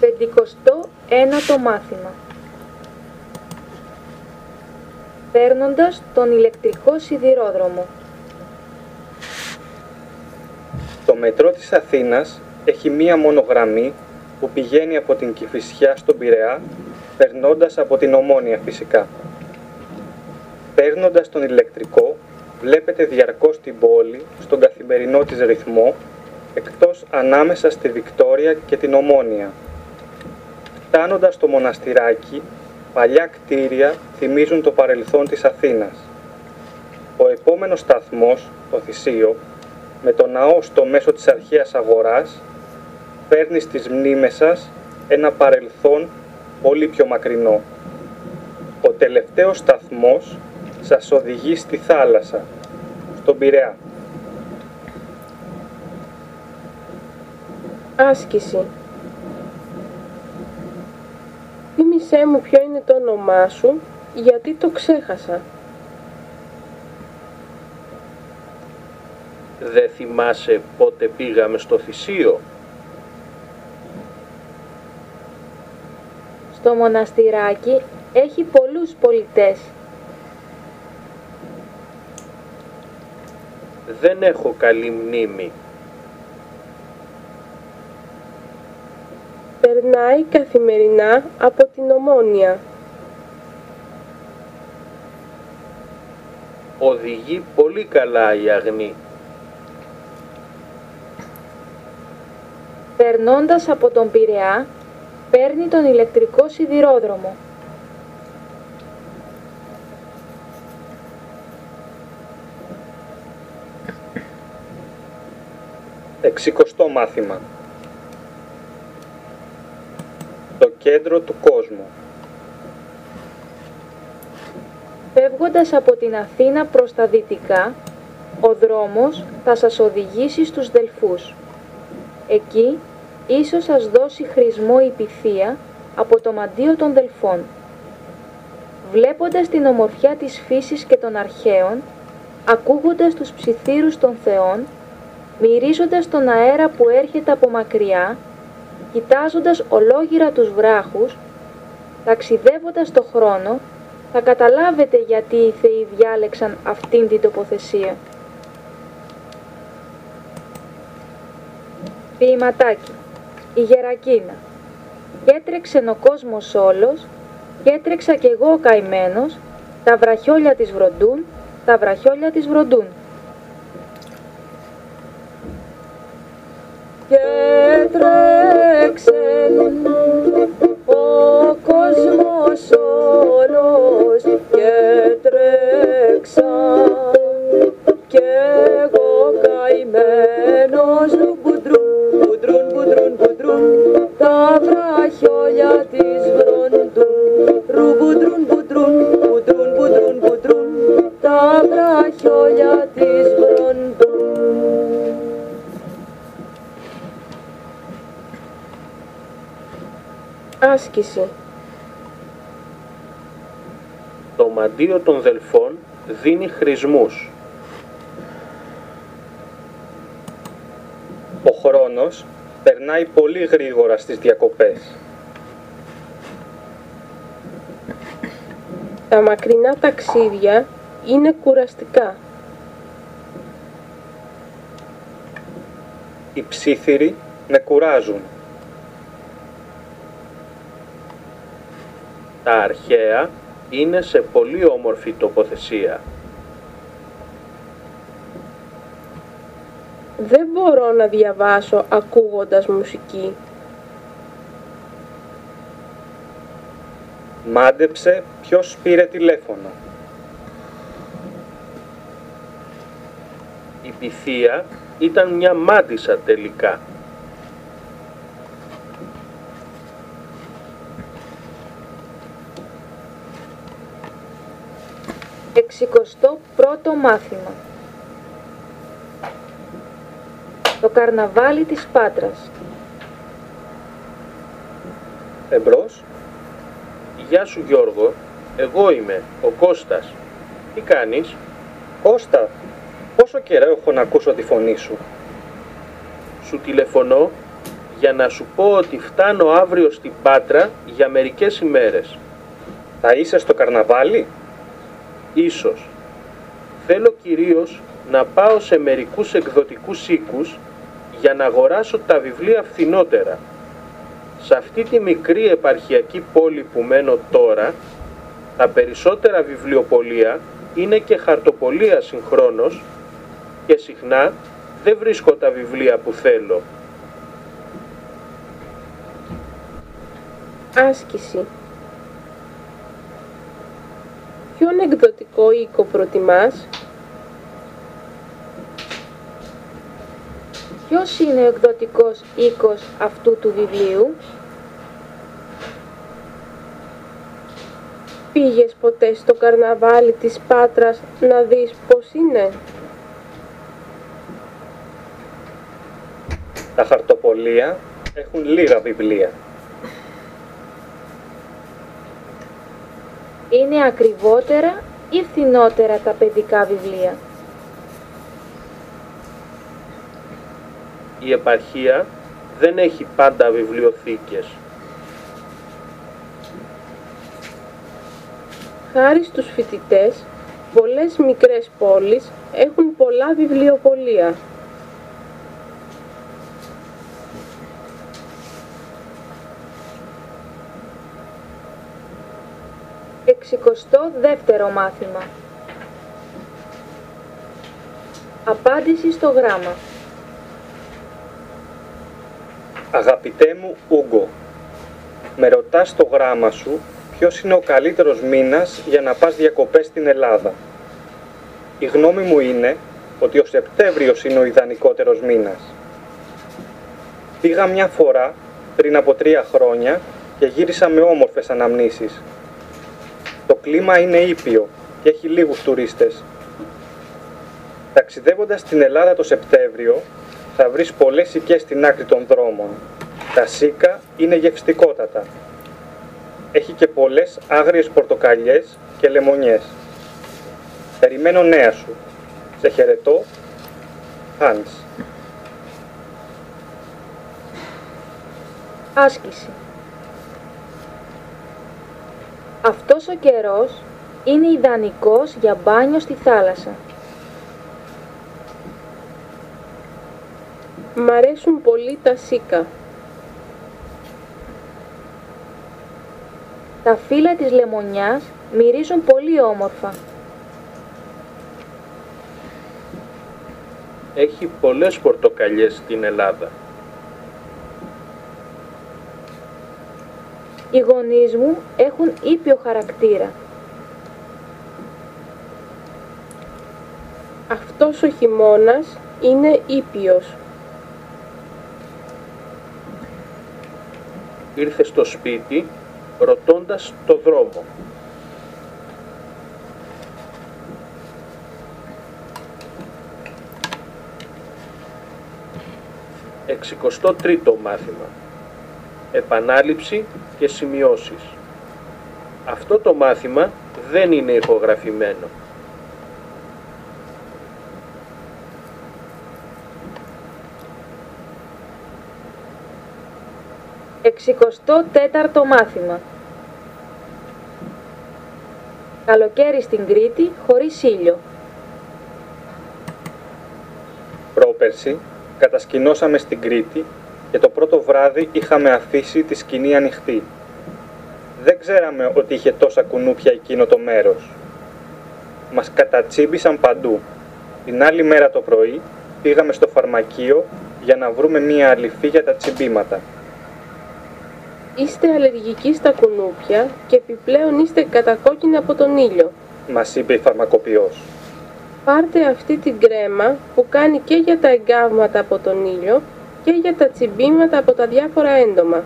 Πεντηκοστό ένατο μάθημα. Παίρνοντας τον ηλεκτρικό σιδηρόδρομο. Το μετρό της Αθήνας έχει μία μόνο γραμμή που πηγαίνει από την Κηφισιά στον Πειραιά, περνώντας από την Ομόνια φυσικά. Παίρνοντας τον ηλεκτρικό, βλέπετε διαρκώς την πόλη στον καθημερινό της ρυθμό, εκτός ανάμεσα στη Βικτόρια και την Ομόνια. Φτάνοντας στο μοναστηράκι, παλιά κτίρια θυμίζουν το παρελθόν της Αθήνας. Ο επόμενος σταθμός, το Θησίο, με το ναό στο μέσο της αρχαίας αγοράς, φέρνει στις μνήμες σας ένα παρελθόν πολύ πιο μακρινό. Ο τελευταίος σταθμός σας οδηγεί στη θάλασσα, στον Πειραιά. Άσκηση. Θύμησέ μου ποιο είναι το όνομά σου, γιατί το ξέχασα. Δεν θυμάσαι πότε πήγαμε στο Θησίο. Στο μοναστηράκι έχει πολλούς πολιτές. Δεν έχω καλή μνήμη. Περνάει καθημερινά από την Ομόνια. Οδηγεί πολύ καλά η Αγνή. Περνώντας από τον Πειραιά, παίρνει τον ηλεκτρικό σιδηρόδρομο. Εξικοστό μάθημα. Το κέντρο του κόσμου. Φεύγοντας από την Αθήνα προς τα δυτικά, ο δρόμος θα σας οδηγήσει στους Δελφούς. Εκεί ίσως σας δώσει χρησμό η πυθία από το μαντίο των Δελφών. Βλέποντας την ομορφιά της φύσης και των αρχαίων, ακούγοντας τους ψιθύρους των θεών, μυρίζοντας τον αέρα που έρχεται από μακριά, κοιτάζοντας ολόγυρα τους βράχους, ταξιδεύοντας το χρόνο, θα καταλάβετε γιατί οι θεοί διάλεξαν αυτήν την τοποθεσία. Ποιηματάκι. Η Γερακίνα. Κέτρεξε ο κόσμος όλος, κέτρεξα κι εγώ καημένος, τα βραχιόλια της βροντούν, τα βραχιόλια της βροντούν. Κέτρεξε ο κόσμος όλος κέτρεξα κι εγώ καημένος μπουντρούν, μπουντρούν, μπουντρούν, μπουντρούν τα βραχιόλια της βροντούν ρουμπουντρούν, μπουντρούν, μπουντρούν, μπουντρούν, μπουντρούν τα βραχιόλια της βροντούν Άσκηση. Το μαντίο των Δελφών δίνει χρησμούς. Ο χρόνος περνάει πολύ γρήγορα στις διακοπές. Τα μακρινά ταξίδια είναι κουραστικά. Οι ψήθυροι με κουράζουν. Τα αρχαία είναι σε πολύ όμορφη τοποθεσία. Δεν μπορώ να διαβάσω ακούγοντας μουσική. Μάντεψε ποιος πήρε τηλέφωνο. Η Πυθία ήταν μια μάντισα τελικά. Εξικοστό πρώτο μάθημα. Το καρναβάλι της Πάτρας. Εμπρός, Γεια σου Γιώργο, εγώ είμαι, ο Κώστας. Τι κάνεις, Κώστα, πόσο καιρό έχω να ακούσω τη φωνή σου; σου τηλεφωνώ για να σου πω ότι φτάνω αύριο στην Πάτρα για μερικές ημέρες. Θα είσαι στο καρναβάλι; Ίσως. Θέλω κυρίως να πάω σε μερικούς εκδοτικούς οίκους για να αγοράσω τα βιβλία φθηνότερα. Σε αυτή τη μικρή επαρχιακή πόλη που μένω τώρα, τα περισσότερα βιβλιοπολία είναι και χαρτοπολία συγχρόνως και συχνά δεν βρίσκω τα βιβλία που θέλω. Άσκηση Ποιον εκδοτικό οίκο προτιμάς; Ποιος είναι ο εκδοτικός οίκος αυτού του βιβλίου; Πήγες ποτέ στο καρναβάλι της Πάτρας να δεις πώς είναι; Τα χαρτοπολία έχουν λίγα βιβλία. Είναι ακριβότερα ή φθηνότερα τα παιδικά βιβλία; Η επαρχία δεν έχει πάντα βιβλιοθήκες. Χάρη στους φοιτητές, πολλές μικρές πόλεις έχουν πολλά βιβλιοπολία. Εξικοστό δεύτερο μάθημα. Απάντηση στο γράμμα. Αγαπητέ μου Ούγκο, με ρωτάς στο γράμμα σου ποιος είναι ο καλύτερος μήνας για να πας διακοπές στην Ελλάδα. Η γνώμη μου είναι ότι ο Σεπτέμβριος είναι ο ιδανικότερος μήνας. Πήγα μια φορά πριν από τρία χρόνια και γύρισα με όμορφες αναμνήσεις. Το κλίμα είναι ήπιο και έχει λίγους τουρίστες. Ταξιδεύοντας στην Ελλάδα το Σεπτέμβριο θα βρεις πολλές οικές στην άκρη των δρόμων. Τα σίκα είναι γευστικότατα. Έχει και πολλές άγριες πορτοκαλιές και λεμονιές. Περιμένω νέα σου. Σε χαιρετώ. Hans. Άσκηση. Αυτός ο καιρός είναι ιδανικός για μπάνιο στη θάλασσα. Μ' αρέσουν πολύ τα σίκα. Τα φύλλα της λεμονιάς μυρίζουν πολύ όμορφα. Έχει πολλές πορτοκαλιές στην Ελλάδα. Οι γονείς μου έχουν ήπιο χαρακτήρα. Αυτός ο χειμώνας είναι ήπιος. Ήρθε στο σπίτι ρωτώντας το δρόμο. Εξικοστό τρίτο μάθημα. Επανάληψη και σημειώσεις. Αυτό το μάθημα δεν είναι ηχογραφημένο. Εξικοστό τέταρτο μάθημα. Καλοκαίρι στην Κρήτη χωρίς ήλιο. Πρόπερση κατασκηνώσαμε στην Κρήτη και το πρώτο βράδυ είχαμε αφήσει τη σκηνή ανοιχτή. Δεν ξέραμε ότι είχε τόσα κουνούπια εκείνο το μέρος. Μας κατατσίμπησαν παντού. Την άλλη μέρα το πρωί πήγαμε στο φαρμακείο για να βρούμε μία αληφή για τα τσιμπήματα. Είστε αλλεργικοί στα κουνούπια και επιπλέον είστε κατακόκκινοι από τον ήλιο. Μας είπε η φαρμακοποιός. Πάρτε αυτή την κρέμα που κάνει και για τα εγκάβματα από τον ήλιο και για τα τσιμπήματα από τα διάφορα έντομα.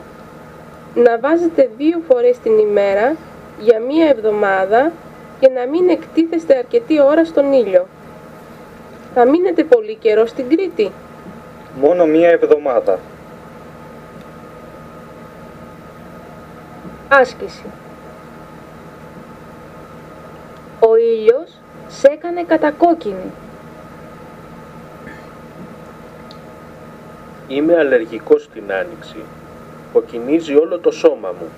Να βάζετε δύο φορές την ημέρα για μία εβδομάδα και να μην εκτίθεστε αρκετή ώρα στον ήλιο. Θα μείνετε πολύ καιρό στην Κρήτη. Μόνο μία εβδομάδα. Άσκηση. Ο ήλιος σε έκανε κατακόκκινη. Είμαι αλλεργικός στην άνοιξη. Κοκκινίζει όλο το σώμα μου.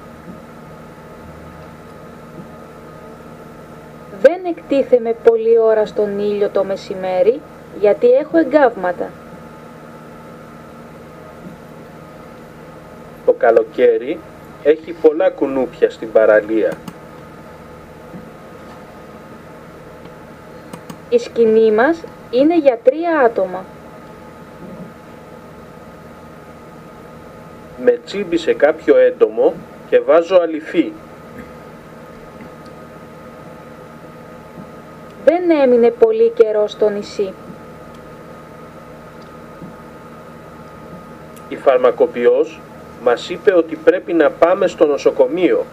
Δεν εκτίθεμαι πολλή ώρα στον ήλιο το μεσημέρι, γιατί έχω εγκάβματα. Το καλοκαίρι έχει πολλά κουνούπια στην παραλία. Η σκηνή μας είναι για τρία άτομα. Με τσίμπησε κάποιο έντομο και βάζω αληφή. Δεν έμεινε πολύ καιρό στο νησί. Η φαρμακοποιός μας είπε ότι πρέπει να πάμε στο νοσοκομείο.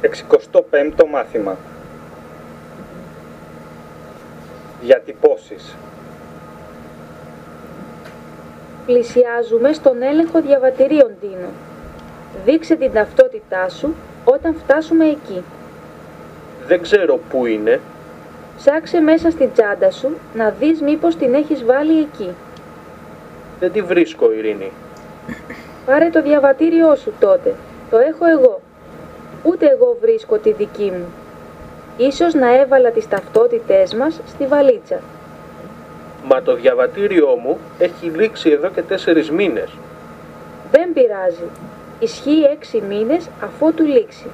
Εξικοστό πέμπτο μάθημα. Διατυπώσεις. Πλησιάζουμε στον έλεγχο διαβατηρίων, Τίνο. Δείξε την ταυτότητά σου όταν φτάσουμε εκεί. Δεν ξέρω πού είναι. Ψάξε μέσα στην τσάντα σου να δεις μήπως την έχεις βάλει εκεί. Δεν τη βρίσκω, Ειρήνη. Πάρε το διαβατήριό σου τότε. Το έχω εγώ. Ούτε εγώ βρίσκω τη δική μου. Ίσως να έβαλα τις ταυτότητές μας στη βαλίτσα. Μα το διαβατήριό μου έχει λήξει εδώ και τέσσερις μήνες. Δεν πειράζει. Ισχύει έξι μήνες αφότου λήξει.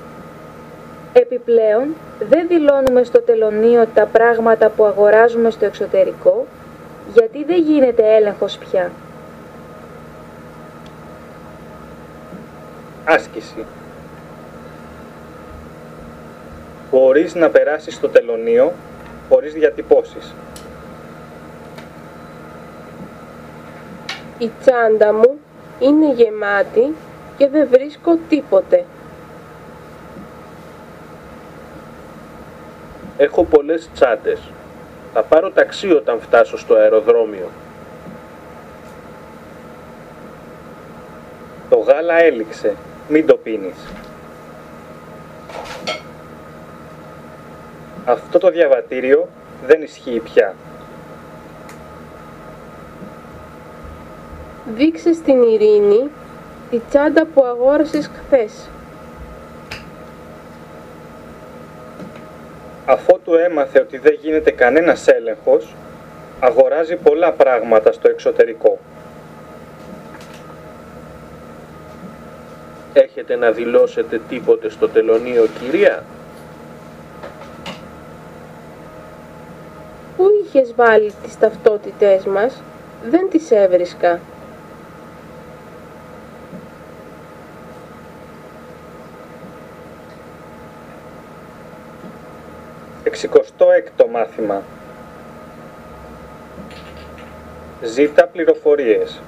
Επιπλέον, δεν δηλώνουμε στο τελωνίο τα πράγματα που αγοράζουμε στο εξωτερικό, γιατί δεν γίνεται έλεγχος πια. Άσκηση. Μπορείς να περάσεις στο τελωνίο χωρίς διατυπώσεις. Η τσάντα μου είναι γεμάτη και δεν βρίσκω τίποτε. Έχω πολλές τσάντες. Θα πάρω ταξί όταν φτάσω στο αεροδρόμιο. Το γάλα έληξε. Μην το πίνεις. Αυτό το διαβατήριο δεν ισχύει πια. Δείξε στην Ειρήνη τη τσάντα που αγόρασες χθες. Αφότου έμαθε ότι δεν γίνεται κανένας έλεγχος, αγοράζει πολλά πράγματα στο εξωτερικό. Έχετε να δηλώσετε τίποτε στο τελωνίο, κυρία; Πού είχες βάλει τις ταυτότητές μας, δεν τις έβρισκα. Εξικοστό έκτο μάθημα. Ζήτα πληροφορίες.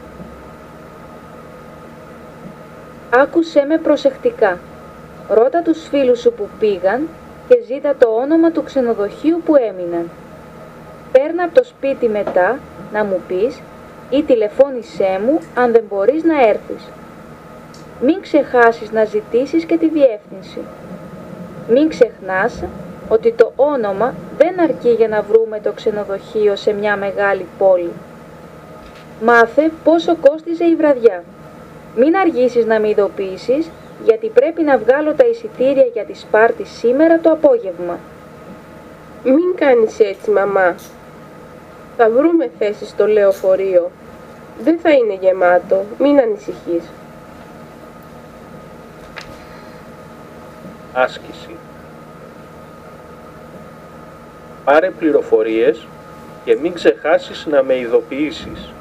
Άκουσέ με προσεκτικά. Ρώτα τους φίλους σου που πήγαν και ζήτα το όνομα του ξενοδοχείου που έμειναν. Παίρνα από το σπίτι μετά να μου πεις ή τηλεφώνησέ μου αν δεν μπορείς να έρθεις. Μην ξεχάσεις να ζητήσεις και τη διεύθυνση. Μην ξεχνάς ότι το όνομα δεν αρκεί για να βρούμε το ξενοδοχείο σε μια μεγάλη πόλη. Μάθε πόσο κόστιζε η βραδιά. Μην αργήσεις να με ειδοποιήσεις, γιατί πρέπει να βγάλω τα εισιτήρια για τη Σπάρτη σήμερα το απόγευμα. Μην κάνεις έτσι, μαμά. Θα βρούμε θέση στο λεωφορείο. Δεν θα είναι γεμάτο, μην ανησυχείς. Άσκηση. Πάρε πληροφορίες και μην ξεχάσεις να με ειδοποιήσεις.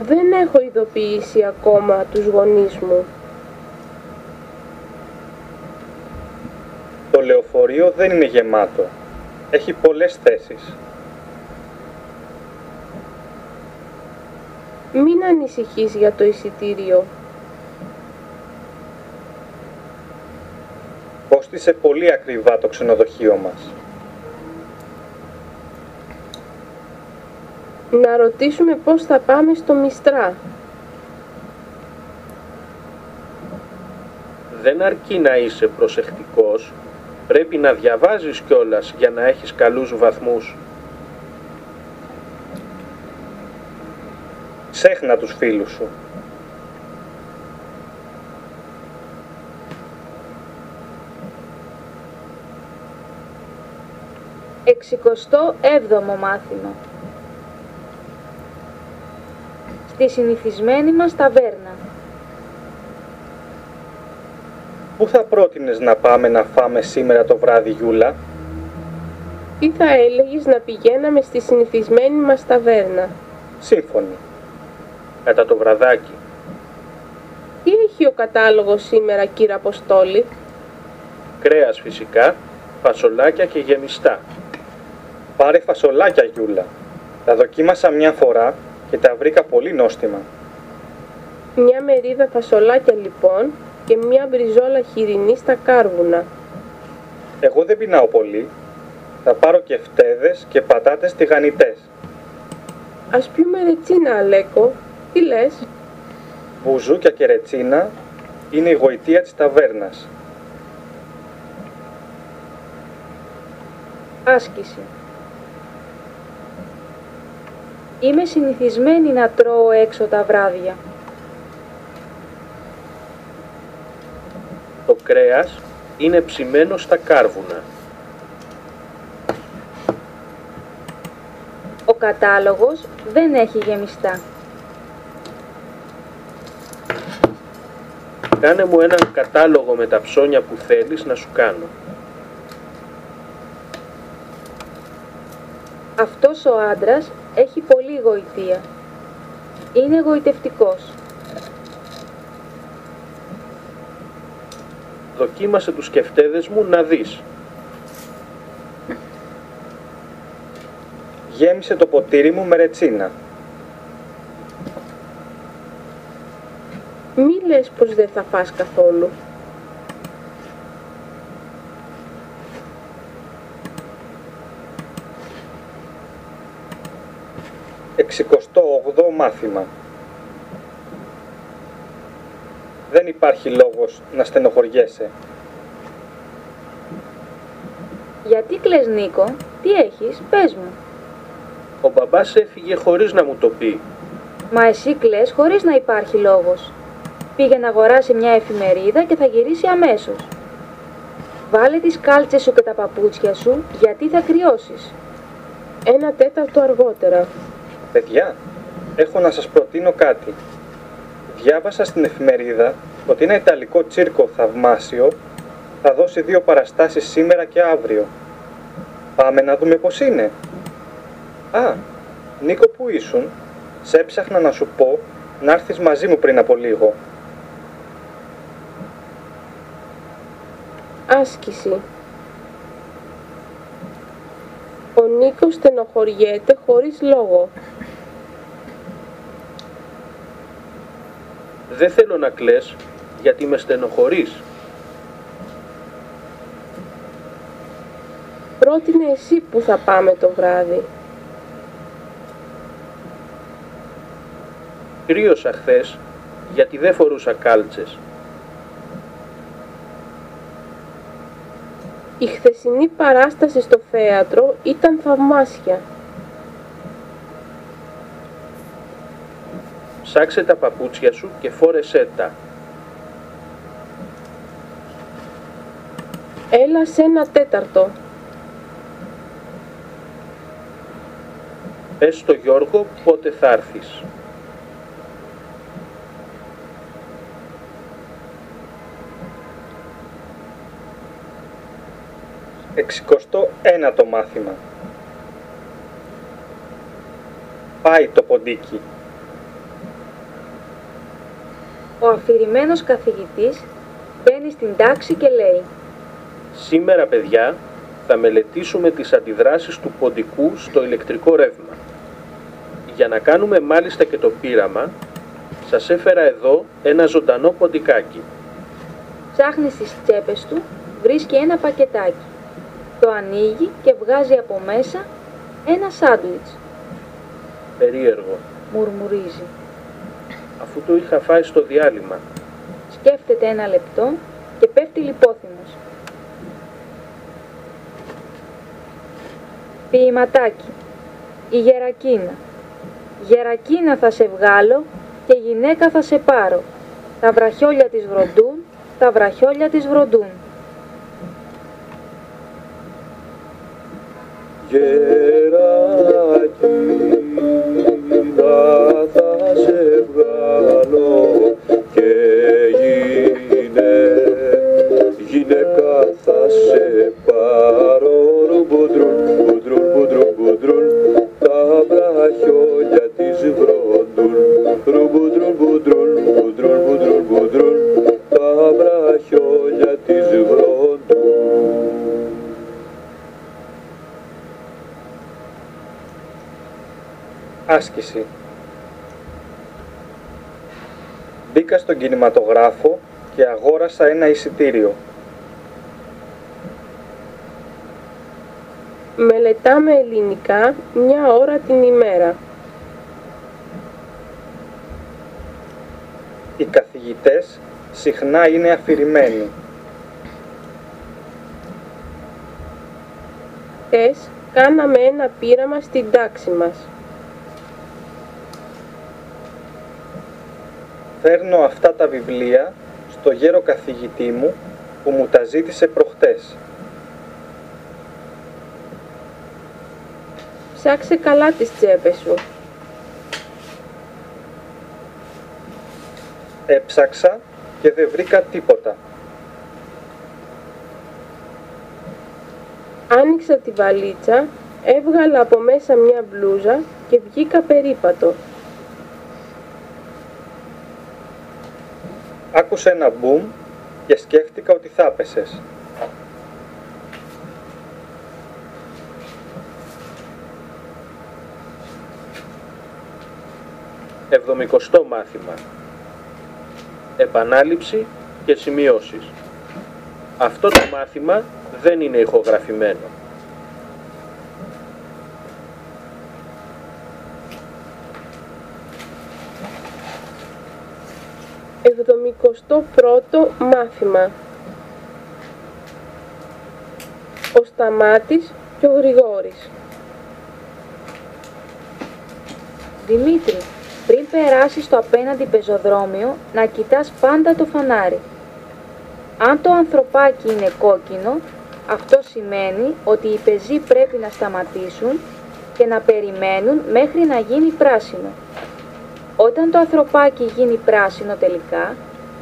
Δεν έχω ειδοποιήσει ακόμα τους γονείς μου. Το λεωφορείο δεν είναι γεμάτο. Έχει πολλές θέσεις. Μην ανησυχείς για το εισιτήριο. Κόστισε πολύ ακριβά το ξενοδοχείο μας. Να ρωτήσουμε πώς θα Δεν αρκεί να είσαι προσεκτικός, πρέπει να διαβάζεις κιόλας για να έχεις καλούς βαθμούς. Ξέχνα τους φίλους σου. Εξικοστό έβδομο μάθημα. Στη συνηθισμένη μας ταβέρνα. Πού θα πρότεινες να πάμε να φάμε σήμερα το βράδυ, Γιούλα; Τι θα έλεγες να πηγαίναμε στη συνηθισμένη μας ταβέρνα; Σύμφωνοι. Κατά το βραδάκι. Τι έχει ο κατάλογος σήμερα, κύριε Αποστόλη; Κρέας φυσικά, φασολάκια και γεμιστά. Πάρε φασολάκια, Γιούλα. Τα δοκίμασα μια φορά και τα βρήκα πολύ νόστιμα. Μια μερίδα φασολάκια λοιπόν και μια μπριζόλα χοιρινή στα κάρβουνα. Εγώ δεν πεινάω πολύ. Θα πάρω και φτέδες και πατάτες τηγανιτές. Ας πιούμε ρετσίνα, Αλέκο. Τι λες; Μπουζούκια και ρετσίνα είναι η γοητεία της ταβέρνας. Άσκηση. Είμαι συνηθισμένη να τρώω έξω τα βράδια. Το κρέας είναι ψημένο στα κάρβουνα. Ο κατάλογος δεν έχει γεμιστά. Κάνε μου έναν κατάλογο με τα ψώνια που θέλεις να σου κάνω. Αυτός ο άντρας έχει πολύ γοητεία. Είναι γοητευτικός. Δοκίμασε τους σκεφτέδες μου να δεις. Γέμισε το ποτήρι μου με ρετσίνα. Μη λες πως δεν θα φας καθόλου. Εξικοστό ογδό μάθημα. Δεν υπάρχει λόγος να στενοχωριέσαι. Γιατί κλαις Νίκο, τι έχεις, πες μου. Ο μπαμπάς έφυγε χωρίς να μου το πει. Μα εσύ κλαις χωρίς να υπάρχει λόγος. Πήγε να αγοράσει μια εφημερίδα και θα γυρίσει αμέσως. Βάλε τις κάλτσες σου και τα παπούτσια σου, γιατί θα κρυώσεις. Ένα τέταρτο αργότερα. Παιδιά, έχω να σας προτείνω κάτι. Διάβασα στην εφημερίδα ότι ένα ιταλικό τσίρκο θαυμάσιο θα δώσει δύο παραστάσεις σήμερα και αύριο. Πάμε να δούμε πώς είναι. Α, Νίκο που ήσουν, σε έψαχνα να σου πω να έρθεις μαζί μου πριν από λίγο. Άσκηση. Ο Νίκος στενοχωριέται χωρίς λόγο. Δεν θέλω να κλαις, γιατί με στενοχωρείς. Πρότεινε εσύ που θα πάμε το βράδυ. Κρύωσα χθες, γιατί δεν φορούσα κάλτσες. Η χθεσινή παράσταση στο θέατρο ήταν θαυμάσια. Ψάξε τα παπούτσια σου και φόρεσέ τα. Έλα σε ένα τέταρτο. Πες στο Γιώργο πότε θα έρθεις. Εξικοστό ένατο μάθημα. Πάει το ποντίκι. Ο αφηρημένος καθηγητής μπαίνει στην τάξη και λέει Σήμερα, παιδιά, θα μελετήσουμε τις αντιδράσεις του ποντικού στο ηλεκτρικό ρεύμα. Για να κάνουμε μάλιστα και το πείραμα, σας έφερα εδώ ένα ζωντανό ποντικάκι. Ψάχνει στις τσέπες του, βρίσκει ένα πακετάκι. Το ανοίγει και βγάζει από μέσα ένα σάντουιτς. Περίεργο, Μουρμουρίζει. Αφού το είχα φάει στο διάλειμμα. Σκέφτεται ένα λεπτό και πέφτει λιπόθυμος. Ποιηματάκι. Η Γερακίνα. Γερακίνα θα σε βγάλω και γυναίκα θα σε πάρω. Τα βραχιόλια της βροντούν, τα βραχιόλια της βροντούν. Γερακίνα θα σε βγάλω και γίνε, γυναίκα θα σε πάρω. Ρουμπουντρουν, μπουντρουν, μπουντρουν, μπουντρουν τα βραχιόλια της βροντούν ρουμπουντρουν, μπουντρουν, μπουντρουν, μπουντρουν, μπουντρουν τα βραχιόλια της βροντούν Άσκηση. Μπήκα στον κινηματογράφο και αγόρασα ένα εισιτήριο. Μελετάμε ελληνικά μια ώρα την ημέρα. Οι καθηγητές συχνά είναι αφηρημένοι. Χθες κάναμε ένα πείραμα στην τάξη μας. Φέρνω αυτά τα βιβλία στο γέρο καθηγητή μου που μου τα ζήτησε προχτές. Ψάξε καλά τις τσέπες σου. Έψαξα και δεν βρήκα τίποτα. Άνοιξα τη βαλίτσα, έβγαλα από μέσα μια μπλούζα και βγήκα περίπατο. Άκουσα ένα μπουμ και σκέφτηκα ότι θα έπεσες. Εβδομικοστό μάθημα. Επανάληψη και σημειώσεις. Αυτό το μάθημα δεν είναι ηχογραφημένο. Εβδομικοστό πρώτο μάθημα. Ο Σταμάτης και ο Γρηγόρης. Δημήτρη, πριν περάσεις στο απέναντι πεζοδρόμιο, να κοιτάς πάντα το φανάρι. Αν το ανθρωπάκι είναι κόκκινο, αυτό σημαίνει ότι οι πεζοί πρέπει να σταματήσουν και να περιμένουν μέχρι να γίνει πράσινο. Όταν το ανθρωπάκι γίνει πράσινο τελικά,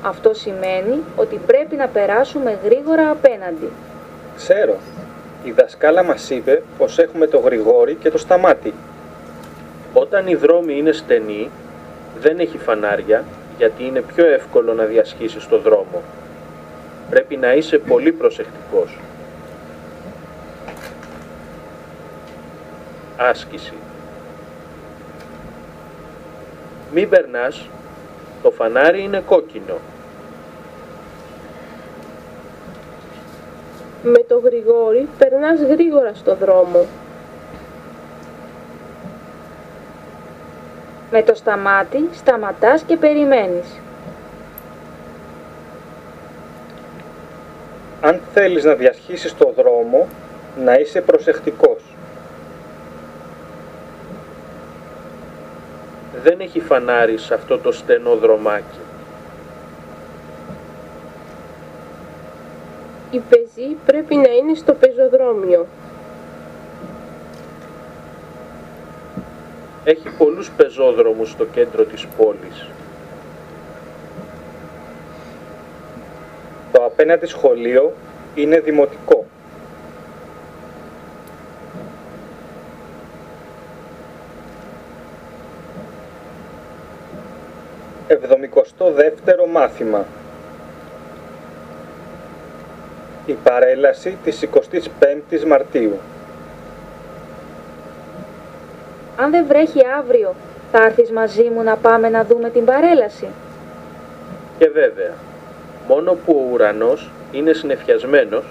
αυτό σημαίνει ότι πρέπει να περάσουμε γρήγορα απέναντι. Ξέρω. Η δασκάλα μας είπε πως έχουμε το Γρηγόρη και το Σταμάτη. Όταν οι δρόμοι είναι στενοί, δεν έχει φανάρια γιατί είναι πιο εύκολο να διασχίσεις το δρόμο. Πρέπει να είσαι πολύ προσεκτικός. Άσκηση. Μην περνάς, το φανάρι είναι κόκκινο. Με το Γρηγόρη περνάς γρήγορα στο δρόμο. Με το σταμάτη σταματάς και περιμένεις. Αν θέλεις να διασχίσεις το δρόμο, να είσαι προσεκτικός. Δεν έχει φανάρι σε αυτό το στενό δρομάκι. Οι πεζοί πρέπει να είναι στο πεζοδρόμιο. Έχει πολλούς πεζόδρομους στο κέντρο της πόλης. Το απέναντι σχολείο είναι δημοτικό. Εβδομικοστό δεύτερο μάθημα. Η παρέλαση της 25ης Μαρτίου. Αν δεν βρέχει αύριο, θα έρθεις μαζί μου να πάμε να δούμε την παρέλαση. Και βέβαια, μόνο που ο ουρανός είναι συνεφιασμένος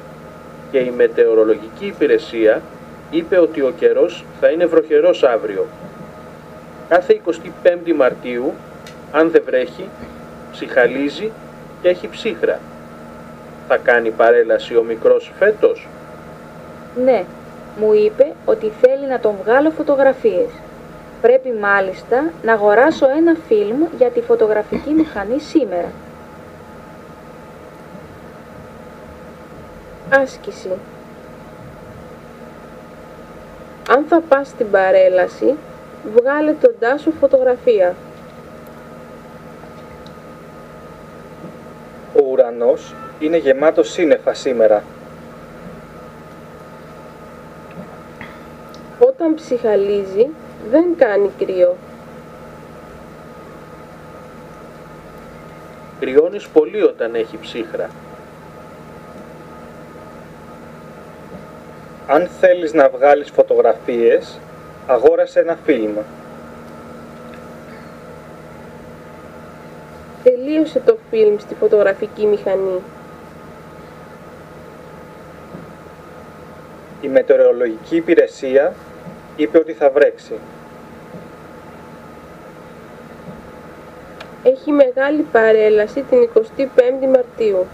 και η μετεωρολογική υπηρεσία είπε ότι ο καιρός θα είναι βροχερός αύριο. Κάθε 25η Μαρτίου, αν δεν βρέχει, ψυχαλίζει και έχει ψύχρα. Θα κάνει παρέλαση ο μικρός φέτος; Ναι, μου είπε ότι θέλει να τον βγάλω φωτογραφίες. Πρέπει μάλιστα να αγοράσω ένα φιλμ για τη φωτογραφική μηχανή σήμερα. Άσκηση. Αν θα πας στην παρέλαση, βγάλε τον τάσο φωτογραφία. Ο ουρανός είναι γεμάτος σύννεφα σήμερα. Όταν ψυχαλίζει, δεν κάνει κρύο. Κρυώνεις πολύ όταν έχει ψύχρα. Αν θέλεις να βγάλεις φωτογραφίες, αγόρασε ένα φιλμ. Τελείωσε το φιλμ στη φωτογραφική μηχανή. Μετεωρολογική υπηρεσία είπε ότι θα βρέξει. Έχει μεγάλη παρέλαση την 25η Μαρτίου.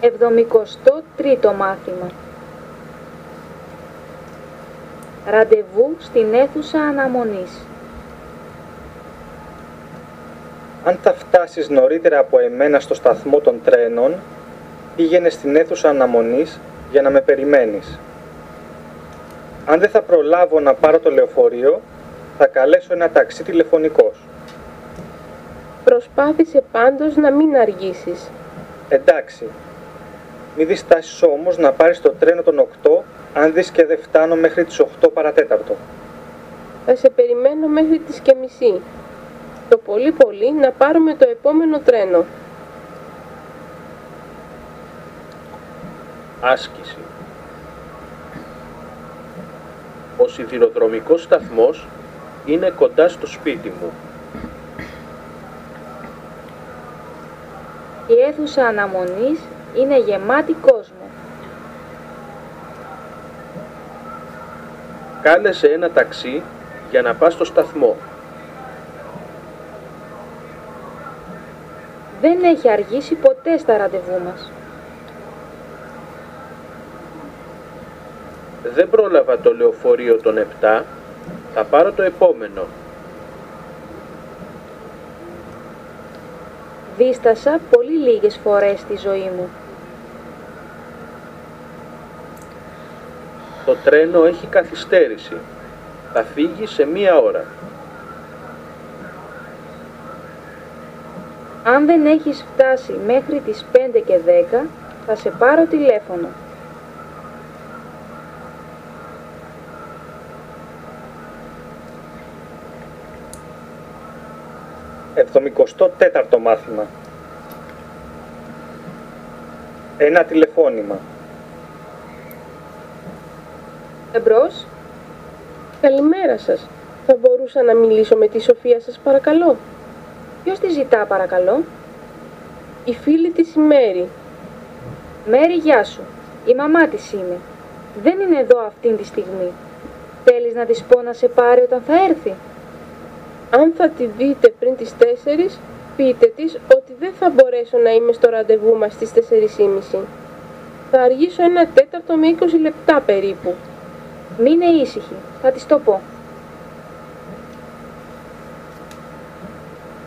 Εβδομικοστό τρίτο μάθημα. Ραντεβού στην αίθουσα αναμονής. Αν θα φτάσεις νωρίτερα από εμένα στο σταθμό των τρένων, πήγαινε στην αίθουσα αναμονής για να με περιμένεις. Αν δεν θα προλάβω να πάρω το λεωφορείο, θα καλέσω ένα ταξί τηλεφωνικός. Προσπάθησε πάντως να μην αργήσεις. Εντάξει. Μη διστάσεις όμως να πάρεις το τρένο των 8, αν δεις και δεν φτάνω μέχρι τις 8 παρατέταρτο. Θα σε περιμένω μέχρι τις και μισή. Το πολύ πολύ να πάρουμε το επόμενο τρένο. Άσκηση. Ο σιδηροδρομικός σταθμός είναι κοντά στο σπίτι μου. Η αίθουσα αναμονής είναι γεμάτη κόσμο. Κάλεσε ένα ταξί για να πας στο σταθμό. Δεν έχει αργήσει ποτέ στα ραντεβού μας. Δεν πρόλαβα το λεωφορείο των 7, θα πάρω το επόμενο. Δίστασα πολύ λίγες φορές στη ζωή μου. Το τρένο έχει καθυστέρηση. Θα φύγει σε μία ώρα. Αν δεν έχεις φτάσει μέχρι τις 5 και 10, θα σε πάρω τηλέφωνο. Εβδομικοστό τέταρτο μάθημα. Ένα τηλεφώνημα. Εμπρός, Καλημέρα σας. Θα μπορούσα να μιλήσω με τη Σοφία σας παρακαλώ; Ποιος τη ζητά παρακαλώ; Η φίλη της η Μέρη. Μέρη, γεια σου. Η μαμά της είμαι. Δεν είναι εδώ αυτήν τη στιγμή. Θέλεις να της πω να σε πάρει όταν θα έρθει; Αν θα τη δείτε πριν τις 4, πείτε της ότι δεν θα μπορέσω να είμαι στο ραντεβού μας στις 4.30. Θα αργήσω ένα τέταρτο με 20 λεπτά περίπου. Μείνε ήσυχη. Θα της το πω.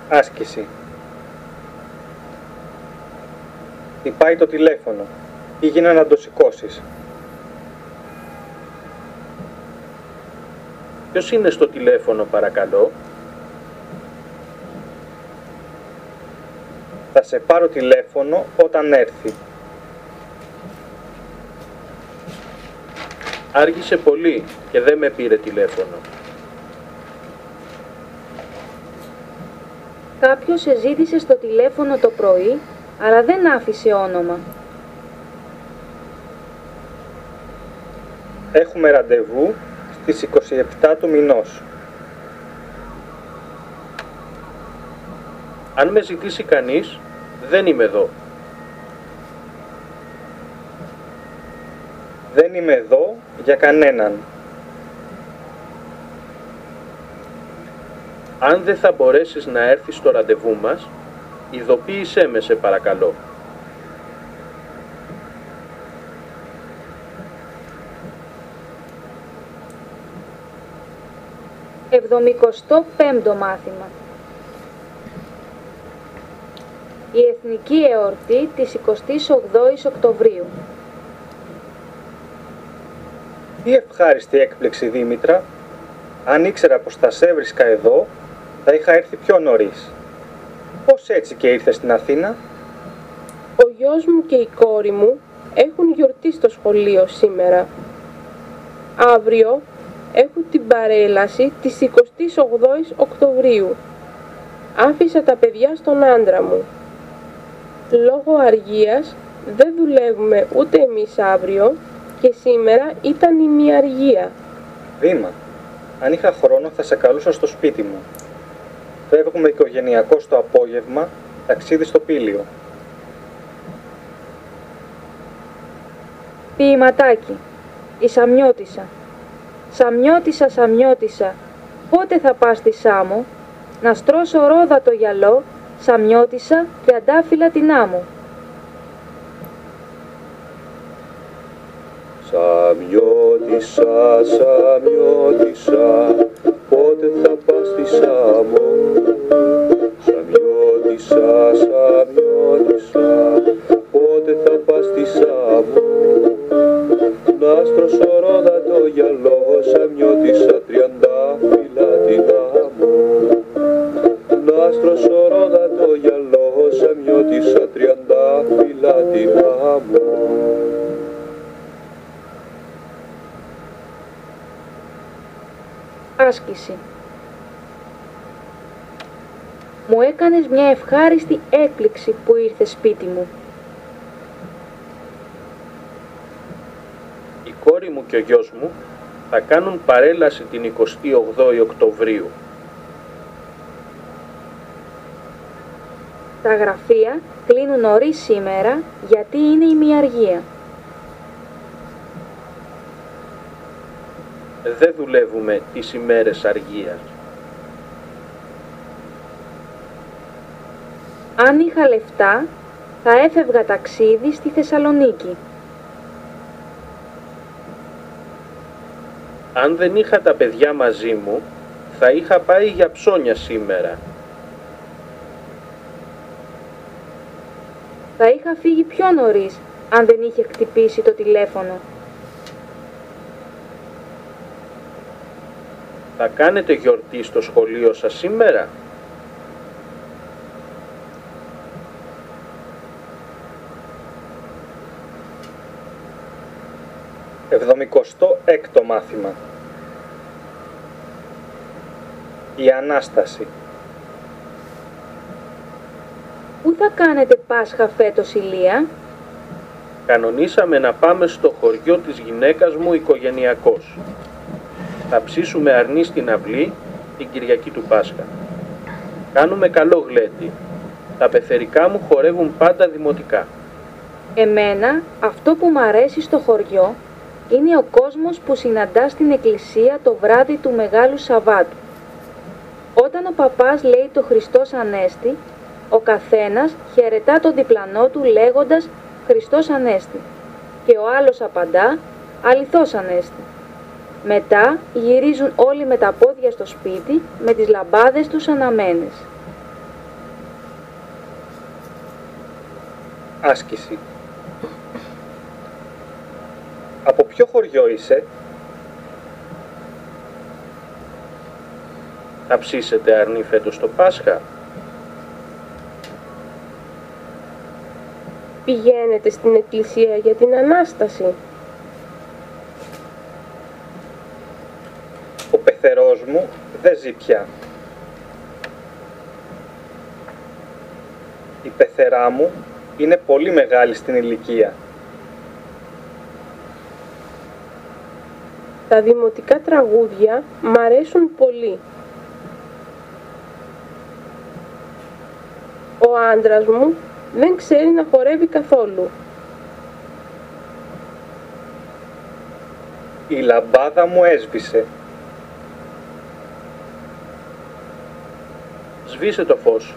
Άσκηση. Χτυπάει το τηλέφωνο. Πήγαινε να το σηκώσεις. Ποιος είναι στο τηλέφωνο παρακαλώ; Θα σε πάρω τηλέφωνο όταν έρθει. Άργησε πολύ και δεν με πήρε τηλέφωνο. Κάποιος σε ζήτησε στο τηλέφωνο το πρωί, αλλά δεν άφησε όνομα. Έχουμε ραντεβού στις 27 του μηνός. Αν με ζητήσει κανείς, δεν είμαι εδώ. Δεν είμαι εδώ για κανέναν. Αν δεν θα μπορέσεις να έρθεις στο ραντεβού μας, ειδοποίησέ με σε παρακαλώ. Εβδομικοστό πέμπτο μάθημα. Η Εθνική Εορτή της 28ης Οκτωβρίου. Τι ευχάριστη έκπληξη, Δήμητρα. Αν ήξερα πως θα σε έβρισκα εδώ, θα είχα έρθει πιο νωρίς. Πώς έτσι και ήρθες στην Αθήνα; Ο γιος μου και η κόρη μου έχουν γιορτή στο σχολείο σήμερα. Αύριο έχουν την παρέλαση της 28ης Οκτωβρίου. Άφησα τα παιδιά στον άντρα μου. Λόγω αργίας δεν δουλεύουμε ούτε εμείς αύριο και σήμερα ήταν η μία αργία. Δήμα, αν είχα χρόνο θα σε καλούσα στο σπίτι μου. Φεύγουμε οικογενειακό το απόγευμα, ταξίδι στο Πήλιο. Ποιηματάκι. Η Σαμιώτισσα. Σαμιώτισσα, Σαμιώτισσα, πότε θα πας στη Σάμο, να στρώσω ρόδα το γυαλό, Σαμιώτισσα, τριαντάφυλλα την άμμο. Σαμιώτησα, Σαμιώτησα, πότε θα πας στη Σάμο; Σαμιώτησα, Σαμιώτησα, πότε θα πας στη Σάμο. Να στρώσω ρόδα το γυαλό, Σαμιώτησα, τριαντάφυλλα την άμμο. Να στρώσω ρόδα το γυαλό, Σαμιώτησα, τριαντάφυλλα την άμμο. Άσκηση. Μου έκανες μια ευχάριστη έκπληξη που ήρθε σπίτι μου. Η κόρη μου και ο γιος μου θα κάνουν παρέλαση την 28η Οκτωβρίου. Τα γραφεία κλείνουν νωρίς σήμερα γιατί είναι η μιαργία. Δεν δουλεύουμε τις ημέρες αργίας. Αν είχα λεφτά, θα έφευγα ταξίδι στη Θεσσαλονίκη. Αν δεν είχα τα παιδιά μαζί μου, θα είχα πάει για ψώνια σήμερα. Θα είχα φύγει πιο νωρίς, αν δεν είχε χτυπήσει το τηλέφωνο. Θα κάνετε γιορτή στο σχολείο σας σήμερα; Εβδομικοστό έκτο μάθημα. Η Ανάσταση. Πού θα κάνετε Πάσχα φέτος, Ηλία; Κανονίσαμε να πάμε στο χωριό της γυναίκας μου οικογενειακός. Θα ψήσουμε αρνί στην αυλή την Κυριακή του Πάσχα. Κάνουμε καλό γλέντι. Τα πεθερικά μου χορεύουν πάντα δημοτικά. Εμένα αυτό που μ' αρέσει στο χωριό είναι ο κόσμος που συναντά στην εκκλησία το βράδυ του Μεγάλου Σαββάτου. Όταν ο παπάς λέει το Χριστός Ανέστη, ο καθένας χαιρετά τον διπλανό του λέγοντας Χριστός Ανέστη και ο άλλος απαντά Αληθώς Ανέστη. Μετά γυρίζουν όλοι με τα πόδια στο σπίτι με τις λαμπάδες τους αναμένες. Άσκηση. Από ποιο χωριό είσαι; Θα ψήσετε αρνί φέτος το Πάσχα. Πηγαίνετε στην εκκλησία για την Ανάσταση. Ο πεθερός μου δεν ζει πια. Η πεθερά μου είναι πολύ μεγάλη στην ηλικία. Τα δημοτικά τραγούδια μ' αρέσουν πολύ. Ο άντρας μου δεν ξέρει να χορεύει καθόλου. Η λαμπάδα μου έσβησε. Σβήσε το φως.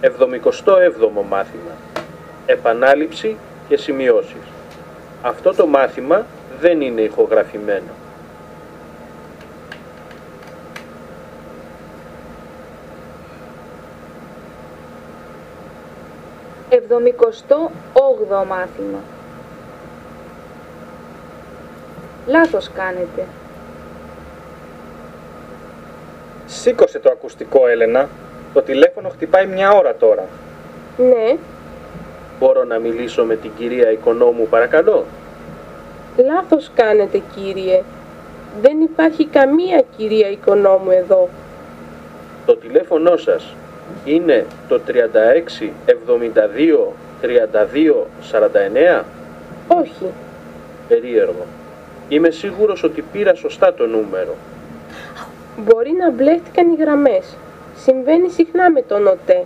Εβδομικοστό έβδομο μάθημα. Επανάληψη και σημειώσεις. Αυτό το μάθημα δεν είναι ηχογραφημένο. Εβδομικοστό όγδοο μάθημα. Λάθος κάνετε. Σήκωσε το ακουστικό, Έλενα. Το τηλέφωνο χτυπάει μια ώρα τώρα. Ναι, Μπορώ να μιλήσω με την κυρία Οικονόμου παρακαλώ; λάθος κάνετε κύριε. Δεν υπάρχει καμία κυρία οικονόμου εδώ. Το τηλέφωνό σας είναι το 36 72 32 49. Όχι, Περίεργο. Είμαι σίγουρος ότι πήρα σωστά το νούμερο. μπορεί να μπλέχτηκαν οι γραμμές. Συμβαίνει συχνά με τον ΟΤΕ.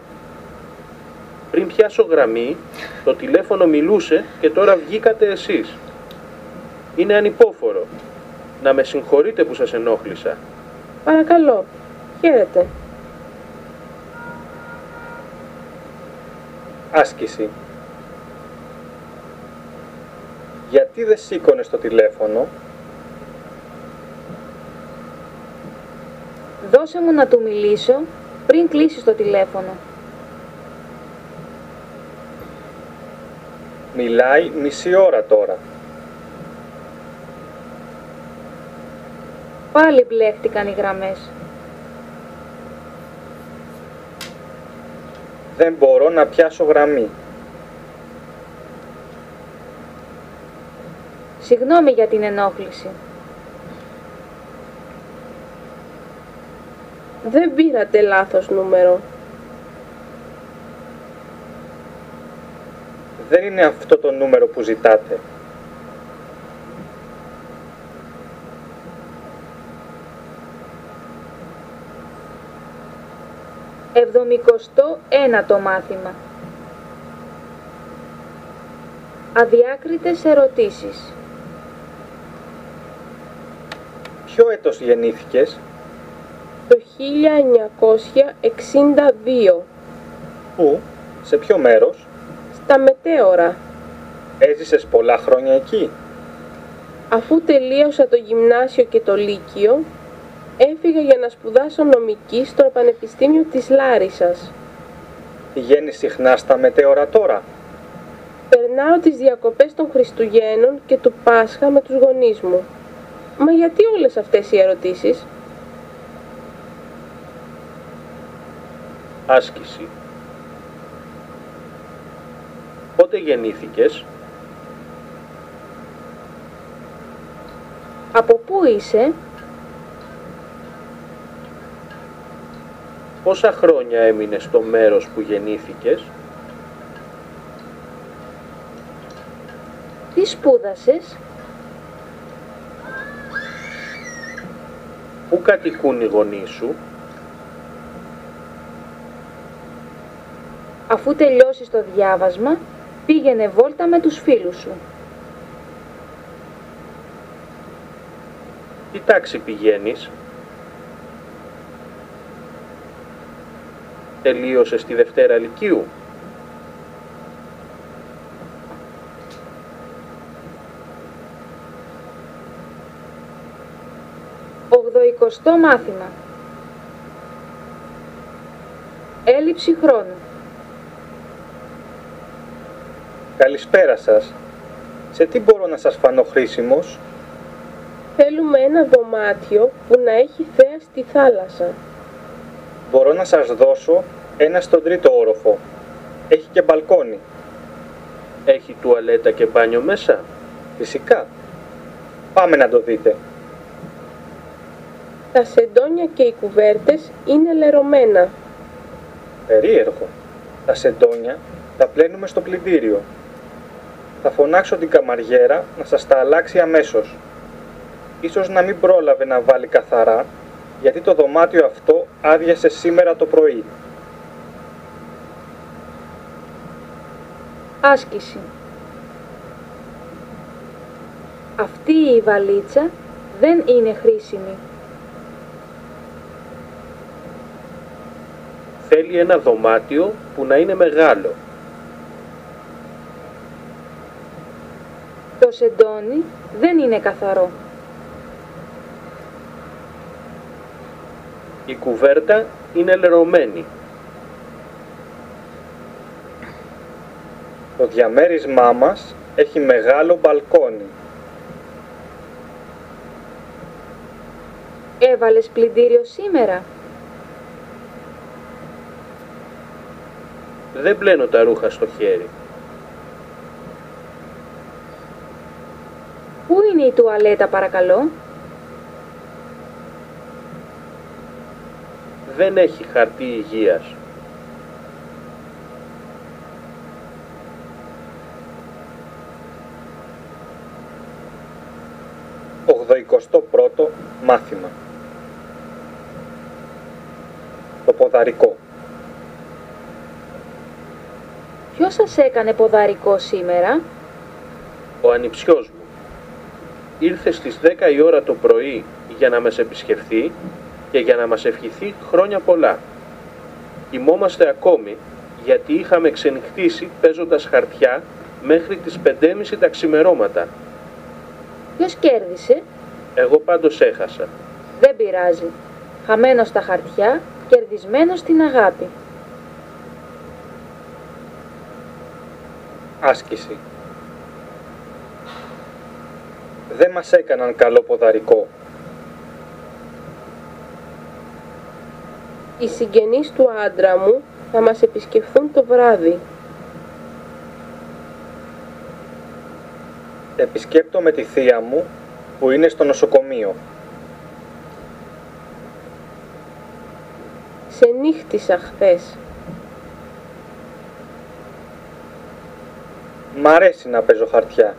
Πριν πιάσω γραμμή, το τηλέφωνο μιλούσε και τώρα βγήκατε εσείς. Είναι ανυπόφορο. Να με συγχωρείτε που σας ενόχλησα. Παρακαλώ, χαίρετε. Άσκηση. Γιατί δεν σήκωνες το τηλέφωνο, Δώσε μου να του μιλήσω πριν κλείσεις το τηλέφωνο. μιλάει μισή ώρα τώρα. Πάλι μπλέχτηκαν οι γραμμές. Δεν μπορώ να πιάσω γραμμή. Συγγνώμη για την ενόχληση. Δεν πήρατε λάθος νούμερο. Δεν είναι αυτό το νούμερο που ζητάτε. Εβδομικοστό ένατο μάθημα. Αδιάκριτες ερωτήσεις. Ποιο έτος γεννήθηκες, Το 1962, πού, σε ποιο μέρος, στα μετέωρα, έζησες πολλά χρόνια εκεί; αφού τελείωσα το γυμνάσιο και το λύκειο, έφυγα για να σπουδάσω νομική στο Πανεπιστήμιο της Λάρισας. Πηγαίνεις συχνά στα μετέωρα τώρα; Περνάω τις διακοπές των Χριστουγέννων και του Πάσχα με τους γονείς μου. Μα γιατί όλες αυτές οι ερωτήσεις; Άσκηση. Πότε γεννήθηκες, Από πού είσαι, πόσα χρόνια έμεινες στο μέρος που γεννήθηκες, τι σπούδασες, πού κατοικούν οι γονείς σου, αφού τελειώσεις το διάβασμα, πήγαινε βόλτα με τους φίλους σου. τι τάξη πηγαίνεις, τελείωσες τη Δευτέρα Λυκείου, Ογδοηκοστό μάθημα. Έλλειψη χρόνου. Καλησπέρα σας. Σε τι μπορώ να σας φανώ χρήσιμος, Θέλουμε ένα δωμάτιο που να έχει θέα στη θάλασσα. μπορώ να σας δώσω ένα στον τρίτο όροφο. Έχει και μπαλκόνι. έχει τουαλέτα και μπάνιο μέσα, Φυσικά. Πάμε να το δείτε. Τα σεντόνια και οι κουβέρτες είναι λερωμένα. Περίεργο. Τα σεντόνια τα πλένουμε στο πλυντήριο. Θα φωνάξω την καμαριέρα να σας τα αλλάξει αμέσως. Ίσως να μην πρόλαβε να βάλει καθαρά, γιατί το δωμάτιο αυτό άδειασε σήμερα το πρωί. Άσκηση. Αυτή η βαλίτσα δεν είναι χρήσιμη. Θέλει ένα δωμάτιο που να είναι μεγάλο. Το σεντόνι δεν είναι καθαρό. Η κουβέρτα είναι λερωμένη. Το διαμέρισμά μας έχει μεγάλο μπαλκόνι. Έβαλες πλυντήριο σήμερα. Δεν πλένω τα ρούχα στο χέρι. Πού είναι η τουαλέτα παρακαλώ; Δεν έχει χαρτί υγείας. Ογδοηκοστό πρώτο μάθημα. Το ποδαρικό. Ποιος σας έκανε ποδαρικό σήμερα; Ο ανιψιός μου ήρθε στις 10 η ώρα το πρωί για να μας επισκεφθεί και για να μας ευχηθεί χρόνια πολλά. Κοιμόμαστε ακόμη γιατί είχαμε ξενυχτήσει παίζοντας χαρτιά μέχρι τις 5.30 τα ξημερώματα. Ποιος κέρδισε; Εγώ πάντως έχασα. Δεν πειράζει. Χαμένος στα χαρτιά, κερδισμένος στην αγάπη. Άσκηση. Δεν μας έκαναν καλό ποδαρικό. Οι συγγενείς του άντρα μου θα μας επισκεφθούν το βράδυ. Επισκέπτομαι τη θεία μου που είναι στο νοσοκομείο. Ξενύχτησα χθες. Μ' αρέσει να παίζω χαρτιά.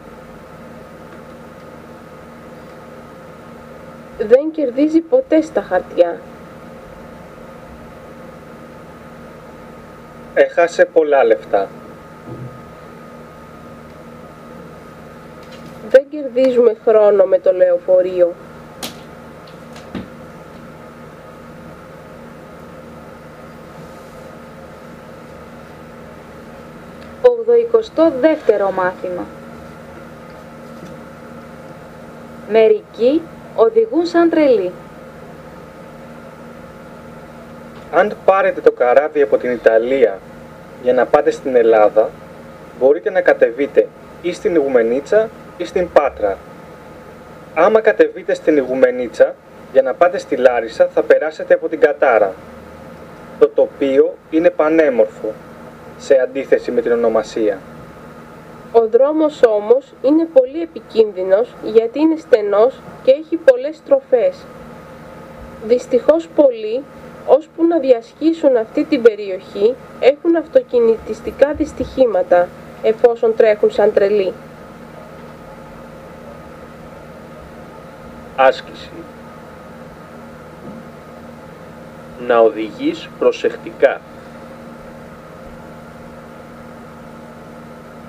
Δεν κερδίζει ποτέ στα χαρτιά. Έχασε πολλά λεφτά. Δεν κερδίζουμε χρόνο με το λεωφορείο. Ογδοηκοστό δεύτερο μάθημα. Μερικοί οδηγούν σαν τρελοί. Αν πάρετε το καράβι από την Ιταλία για να πάτε στην Ελλάδα, μπορείτε να κατεβείτε ή στην Ιγουμενίτσα ή στην Πάτρα. Άμα κατεβείτε στην Ιγουμενίτσα, για να πάτε στη Λάρισα θα περάσετε από την Κατάρα. Το τοπίο είναι πανέμορφο, σε αντίθεση με την ονομασία. Ο δρόμος όμως είναι πολύ επικίνδυνος γιατί είναι στενός και έχει πολλές στροφές. Δυστυχώς πολλοί, ώσπου να διασχίσουν αυτή την περιοχή, έχουν αυτοκινητιστικά δυστυχήματα, εφόσον τρέχουν σαν τρελοί. Άσκηση. Να οδηγείς προσεκτικά.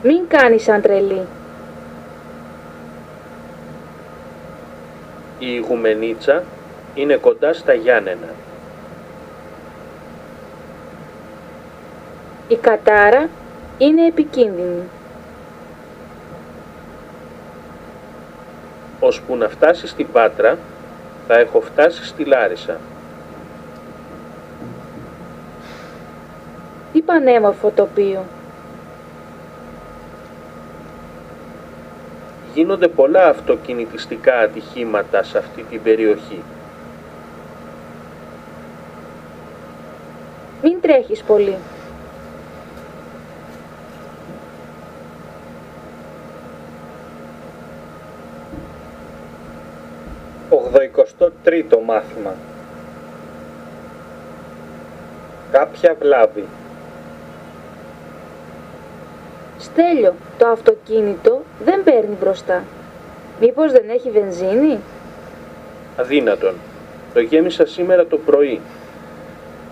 Μην κάνεις σαν τρελή. Η Ιγουμενίτσα είναι κοντά στα Γιάννενα. Η κατάρα είναι επικίνδυνη. Ώσπου να φτάσεις στην Πάτρα, θα έχω φτάσει στη Λάρισα. Τι πανέμορφο τοπίο. Γίνονται πολλά αυτοκινητιστικά ατυχήματα σε αυτή την περιοχή. Μην τρέχεις πολύ. Ογδοηκοστό τρίτο μάθημα. Κάποια βλάβη. Στέλιο, το αυτοκίνητο δεν παίρνει μπροστά. Μήπως δεν έχει βενζίνη; Αδύνατον. Το γέμισα σήμερα το πρωί.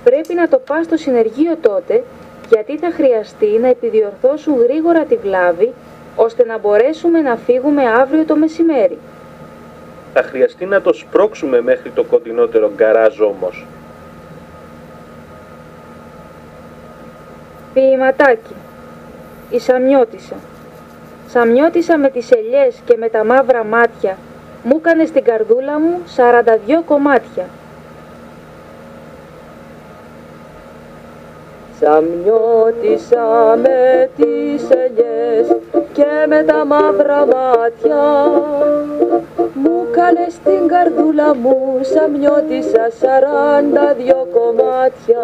Πρέπει να το πας στο συνεργείο τότε, γιατί θα χρειαστεί να επιδιορθώσουν γρήγορα τη βλάβη ώστε να μπορέσουμε να φύγουμε αύριο το μεσημέρι. Θα χρειαστεί να το σπρώξουμε μέχρι το κοντινότερο γκαράζ όμως. Ποιηματάκι. Η Σαμιώτισσα. Σαμιώτισσα με τις ελιές και με τα μαύρα μάτια μου έκανε στην καρδούλα μου 42 κομμάτια. Σαμιώτησα με τις ελιές και με τα μαύρα μάτια μου κάνε στην καρδούλα μου σαμιώτησα σαράντα δυο κομμάτια.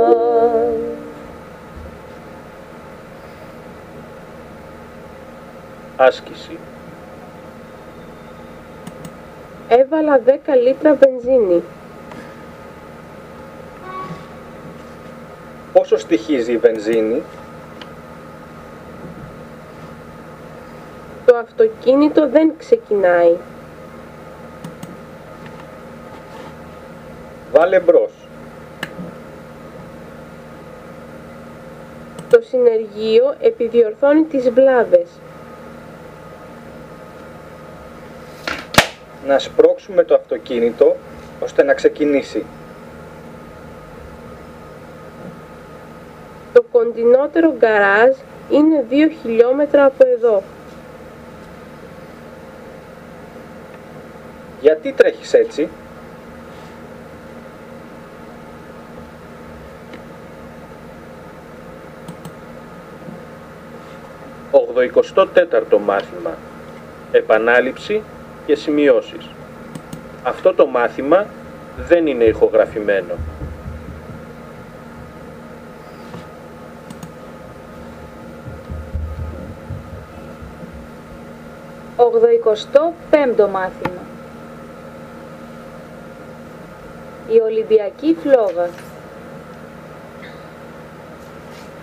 Άσκηση. Έβαλα 10 λίτρα βενζίνη. Πόσο στοιχίζει η βενζίνη, Το αυτοκίνητο δεν ξεκινάει. βάλε μπρος. Το συνεργείο επιδιορθώνει τις βλάβες. Να σπρώξουμε το αυτοκίνητο ώστε να ξεκινήσει. Το κοντινότερο γκαράζ είναι 2 χιλιόμετρα από εδώ. Γιατί τρέχεις έτσι, Ογδοικοστό μάθημα. Επανάληψη και σημειώσεις. Αυτό το μάθημα δεν είναι ηχογραφημένο. 85ο μάθημα. Η Ολυμπιακή φλόγα.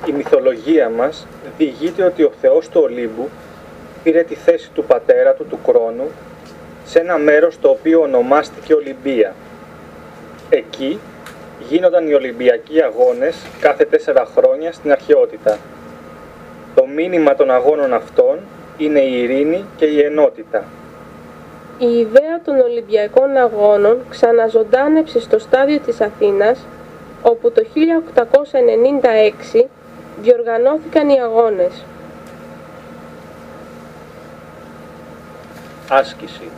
η μυθολογία μας διηγείται ότι ο θεός του Ολύμπου πήρε τη θέση του πατέρα του, του Κρόνου, σε ένα μέρος το οποίο ονομάστηκε Ολυμπία. Εκεί γίνονταν οι Ολυμπιακοί αγώνες κάθε τέσσερα χρόνια στην αρχαιότητα. Το μήνυμα των αγώνων αυτών είναι η ειρήνη και η ενότητα. Η ιδέα των Ολυμπιακών Αγώνων ξαναζωντάνεψε στο στάδιο της Αθήνας, όπου το 1896 διοργανώθηκαν οι αγώνες. Άσκηση.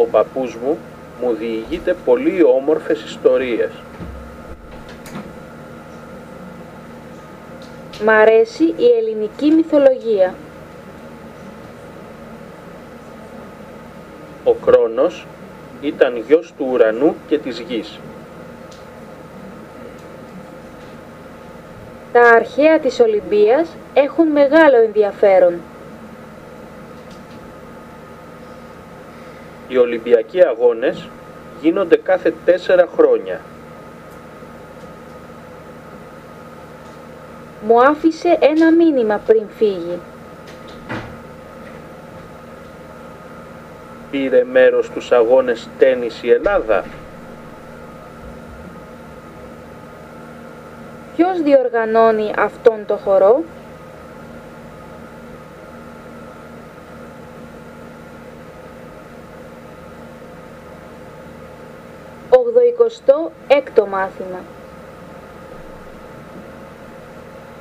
Ο παππούς μου μου διηγείται πολύ όμορφες ιστορίες. Μ' αρέσει η ελληνική μυθολογία. Ο Κρόνος ήταν γιος του ουρανού και της γης. Τα αρχαία της Ολυμπίας έχουν μεγάλο ενδιαφέρον. Οι Ολυμπιακοί αγώνες γίνονται κάθε τέσσερα χρόνια. Μου άφησε ένα μήνυμα πριν φύγει. Πήρε μέρος στους αγώνες τένις η Ελλάδα. Ποιος διοργανώνει αυτόν το χορό; Ογδοικοστό έκτο μάθημα.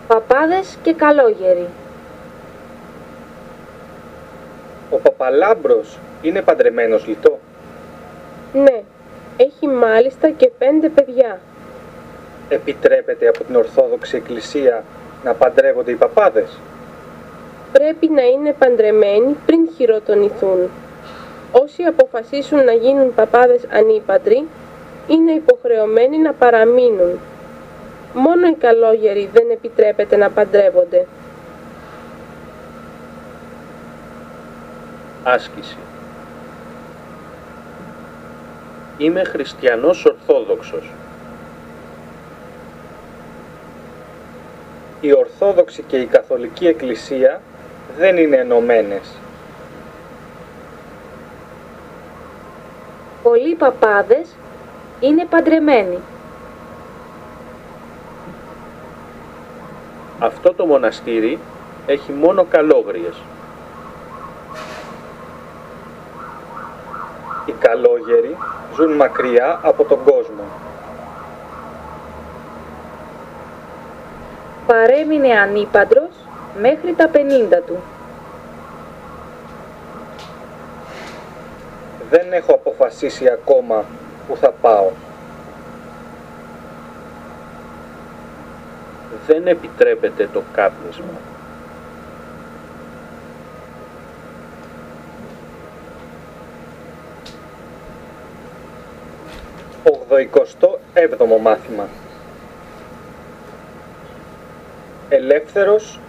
Παπάδες και καλόγεροι. Ο Παπαλάμπρος είναι παντρεμένος λιτό. Ναι, έχει μάλιστα και πέντε παιδιά. Επιτρέπεται από την Ορθόδοξη Εκκλησία να παντρεύονται οι παπάδες; Πρέπει να είναι παντρεμένοι πριν χειροτονηθούν. Όσοι αποφασίσουν να γίνουν παπάδες ανήπαντροι, είναι υποχρεωμένοι να παραμείνουν. Μόνο οι καλόγεροι δεν επιτρέπεται να παντρεύονται. Άσκηση. Είμαι χριστιανός Ορθόδοξος. Η Ορθόδοξη και η Καθολική Εκκλησία δεν είναι ενωμένες. Πολλοί παπάδες είναι παντρεμένοι. Αυτό το μοναστήρι έχει μόνο καλόγριες. Οι καλόγεροι ζουν μακριά από τον κόσμο. Παρέμεινε ανήπαντρος μέχρι τα 50 του. Δεν έχω αποφασίσει ακόμα που θα πάω. Δεν επιτρέπεται το κάπνισμα. Ογδοηκοστό έβδομο μάθημα. Ελεύθερος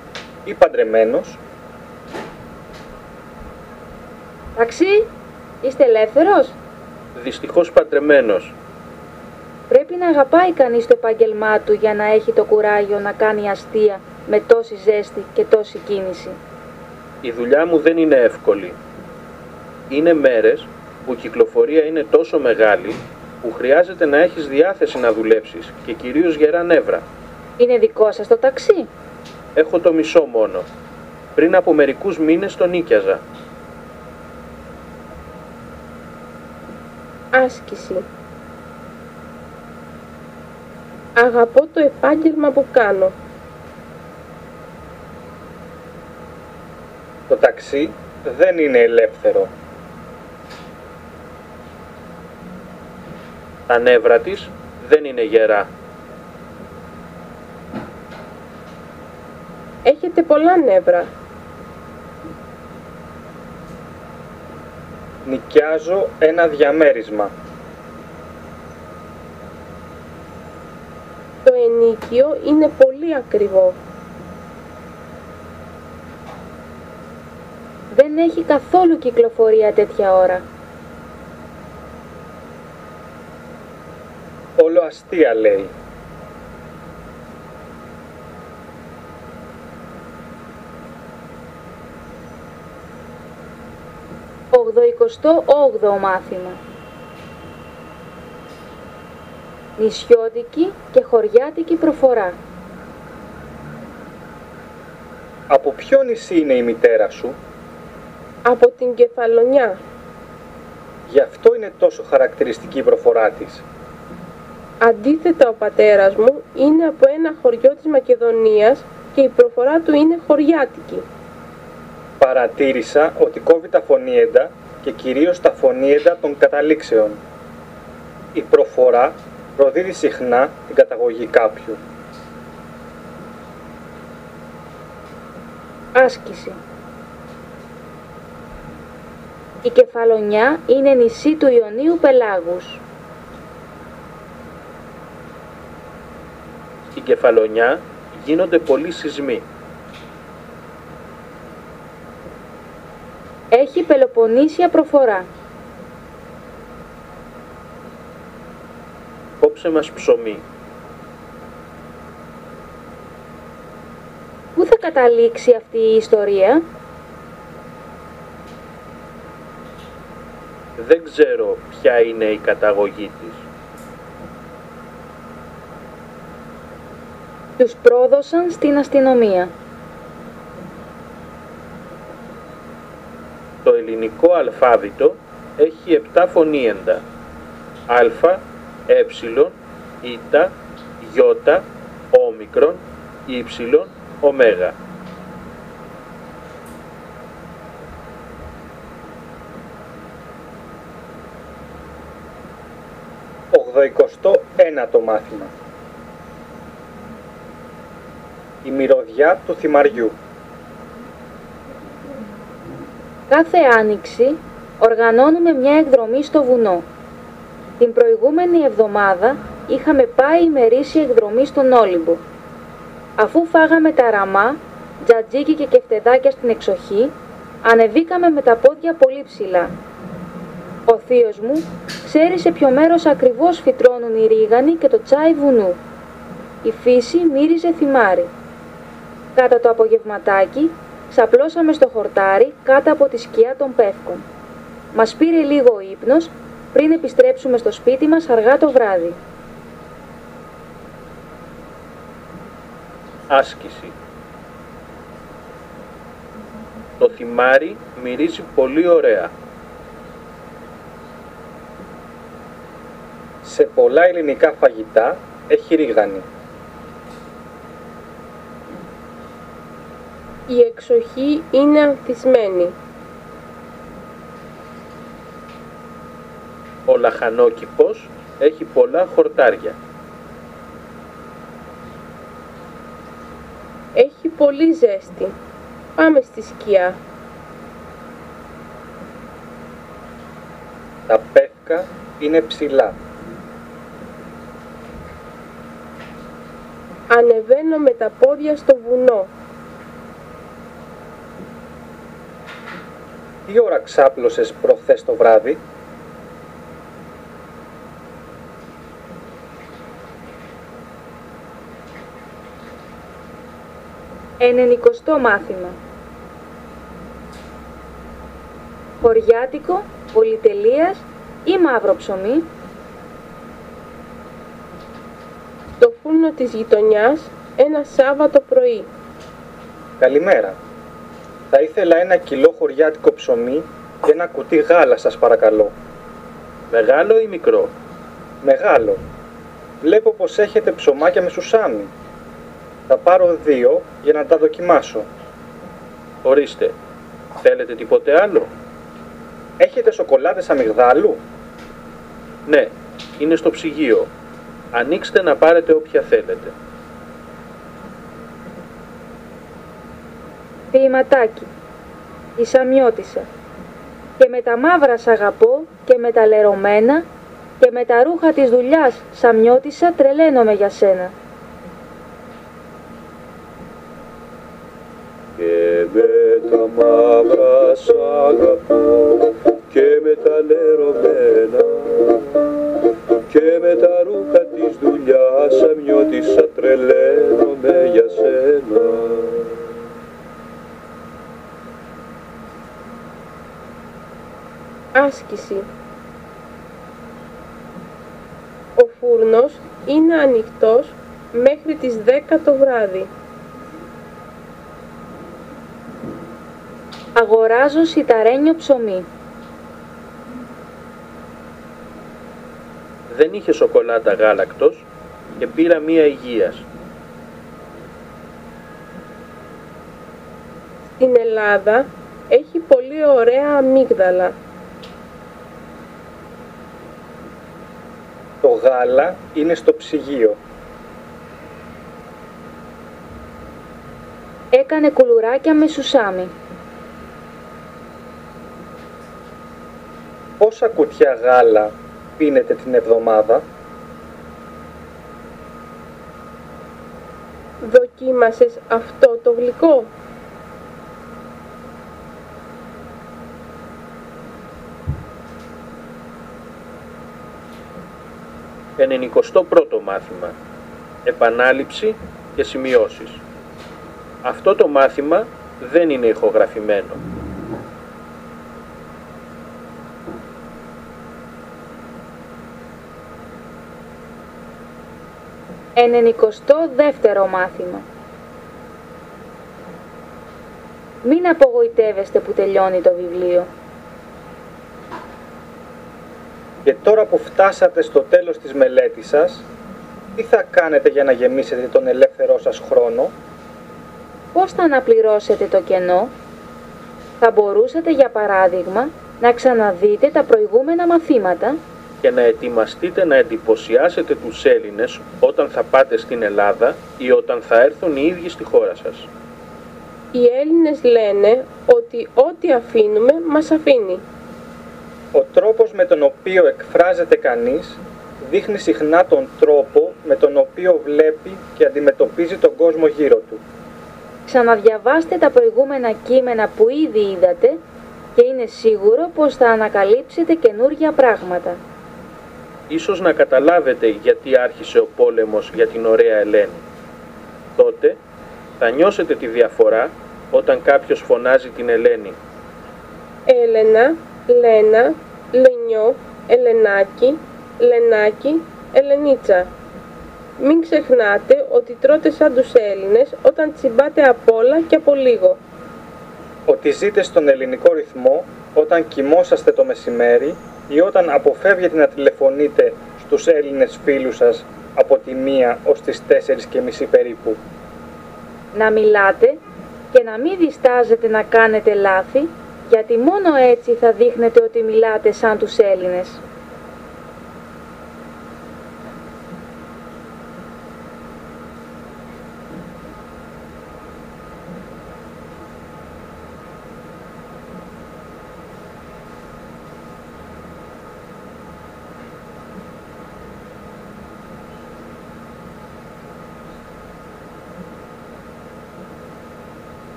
ή παντρεμένος, Ταξί, είστε ελεύθερος; Δυστυχώς παντρεμένος. Πρέπει να αγαπάει κανείς το επάγγελμά του για να έχει το κουράγιο να κάνει αστεία με τόση ζέστη και τόση κίνηση. Η δουλειά μου δεν είναι εύκολη. Είναι μέρες που η κυκλοφορία είναι τόσο μεγάλη που χρειάζεται να έχεις διάθεση να δουλέψεις και κυρίως γερά νεύρα. Είναι δικό σας το ταξί; Έχω το μισό μόνο. Πριν από μερικούς μήνες τον νίκιαζα. Άσκηση. Αγαπώ το επάγγελμα που κάνω. το ταξί δεν είναι ελεύθερο. Τα νεύρα της δεν είναι γερά. Έχετε πολλά νεύρα. Νοικιάζω ένα διαμέρισμα. Το ενίκιο είναι πολύ ακριβό. Δεν έχει καθόλου κυκλοφορία τέτοια ώρα. Όλο αστεία λέει. Ογδοηκοστό όγδοο μάθημα. Νησιώτικη και χωριάτικη προφορά. Από ποιο νησί είναι η μητέρα σου, Από την κεφαλονιά. γι' αυτό είναι τόσο χαρακτηριστική η προφορά της. Αντίθετα ο πατέρας μου είναι από ένα χωριό της Μακεδονίας και η προφορά του είναι χωριάτικη. Παρατήρησα ότι κόβει τα φωνήεντα και κυρίως τα φωνήεντα των καταλήξεων. Η προφορά προδίδει συχνά την καταγωγή κάποιου. Άσκηση. Η Κεφαλονιά είναι νησί του Ιωνίου Πελάγους. Στην Κεφαλονιά γίνονται πολλοί σεισμοί. Έχει πελοποννήσια προφορά. Κόψε μας ψωμί. Πού θα καταλήξει αυτή η ιστορία; Δεν ξέρω ποια είναι η καταγωγή της. Τους πρόδωσαν στην αστυνομία. Ελληνικό αλφάβητο έχει 7 φωνήεντα. Α, ε, η, ι, όμικρον, ύψιλον, ωμέγα. Ογδοηκοστό ένατο μάθημα. Η μυρωδιά του θυμαριού. Κάθε άνοιξη οργανώνουμε μια εκδρομή στο βουνό. Την προηγούμενη εβδομάδα είχαμε πάει ημερήσια εκδρομή στον Όλυμπο. Αφού φάγαμε τα ραμά, τζατζίκι και κεφτεδάκια στην εξοχή, ανεβήκαμε με τα πόδια πολύ ψηλά. Ο θείος μου ξέρει σε ποιο μέρος ακριβώς φυτρώνουν οι ρίγανοι και το τσάι βουνού. Η φύση μύριζε θυμάρι. Κάτα το απογευματάκι ξαπλώσαμε στο χορτάρι κάτω από τη σκιά των πεύκων. Μας πήρε λίγο ο ύπνος πριν επιστρέψουμε στο σπίτι μας αργά το βράδυ. Άσκηση. Το θυμάρι μυρίζει πολύ ωραία. Σε πολλά ελληνικά φαγητά έχει ρίγανη. Η εξοχή είναι ανθισμένη. Ο λαχανόκηπος έχει πολλά χορτάρια. Έχει πολύ ζέστη. Πάμε στη σκιά. Τα πεύκα είναι ψηλά. Ανεβαίνω με τα πόδια στο βουνό. Τι ώρα ξάπλωσες προχθές το βράδυ; Ενενικοστό μάθημα. Χωριάτικο, πολυτελείας ή μαύρο ψωμί. Στο φούρνο της γειτονιάς ένα Σάββατο πρωί. Καλημέρα. Θα ήθελα ένα κιλό χωριάτικο ψωμί και ένα κουτί γάλα σας παρακαλώ. Μεγάλο ή μικρό; Μεγάλο. Βλέπω πως έχετε ψωμάκια με σουσάμι. Θα πάρω δύο για να τα δοκιμάσω. Ορίστε. Θέλετε τίποτε άλλο; Έχετε σοκολάτες αμυγδάλου; Ναι, είναι στο ψυγείο. Ανοίξτε να πάρετε όποια θέλετε. Ποιηματάκι. Η Σαμιώτισσα. Και με τα μαύρα σ' αγαπώ και με τα λερωμένα και με τα ρούχα της δουλειάς Σαμιώτισσα τρελαίνομαι για σένα. Και με τα μαύρα σ' αγαπώ και με τα λερωμένα και με τα ρούχα της δουλειάς Σαμιώτισσα τρελαίνομαι για σένα. Άσκηση. Ο φούρνος είναι ανοιχτός μέχρι τις 10 το βράδυ. Αγοράζω σιταρένιο ψωμί. Δεν είχε σοκολάτα γάλακτος και πήρα μία υγείας. Στην Ελλάδα έχει πολύ ωραία αμύγδαλα. Γάλα είναι στο ψυγείο. Έκανε κουλουράκια με σουσάμι. Πόσα κουτιά γάλα πίνετε την εβδομάδα; Δοκίμασες αυτό το γλυκό; Ενενικοστό πρώτο μάθημα. Επανάληψη και σημειώσεις. Αυτό το μάθημα δεν είναι ηχογραφημένο. Ενενικοστό δεύτερο μάθημα. Μην απογοητεύεστε που τελειώνει το βιβλίο. Και τώρα που φτάσατε στο τέλος της μελέτης σας, τι θα κάνετε για να γεμίσετε τον ελεύθερό σας χρόνο; Πώς θα αναπληρώσετε το κενό; Θα μπορούσατε για παράδειγμα να ξαναδείτε τα προηγούμενα μαθήματα; Και να ετοιμαστείτε να εντυπωσιάσετε τους Έλληνες όταν θα πάτε στην Ελλάδα ή όταν θα έρθουν οι ίδιοι στη χώρα σας. Οι Έλληνες λένε ότι ό,τι αφήνουμε μας αφήνει. Ο τρόπος με τον οποίο εκφράζεται κανείς δείχνει συχνά τον τρόπο με τον οποίο βλέπει και αντιμετωπίζει τον κόσμο γύρω του. Ξαναδιαβάστε τα προηγούμενα κείμενα που ήδη είδατε και είναι σίγουρο πως θα ανακαλύψετε καινούργια πράγματα. Ίσως να καταλάβετε γιατί άρχισε ο πόλεμος για την ωραία Ελένη. Τότε θα νιώσετε τη διαφορά όταν κάποιος φωνάζει την Ελένη. Έλενα, Λένα, Λενιό, Ελενάκι, Λενάκι, Ελενίτσα. Μην ξεχνάτε ότι τρώτε σαν τους Έλληνες όταν τσιμπάτε απ' όλα και από λίγο. ότι ζείτε στον ελληνικό ρυθμό όταν κοιμόσαστε το μεσημέρι ή όταν αποφεύγετε να τηλεφωνείτε στους Έλληνες φίλους σας από τη 1 ως τις 4 και μισή περίπου. Να μιλάτε και να μην διστάζετε να κάνετε λάθη, γιατί μόνο έτσι θα δείχνετε ότι μιλάτε σαν τους Έλληνες.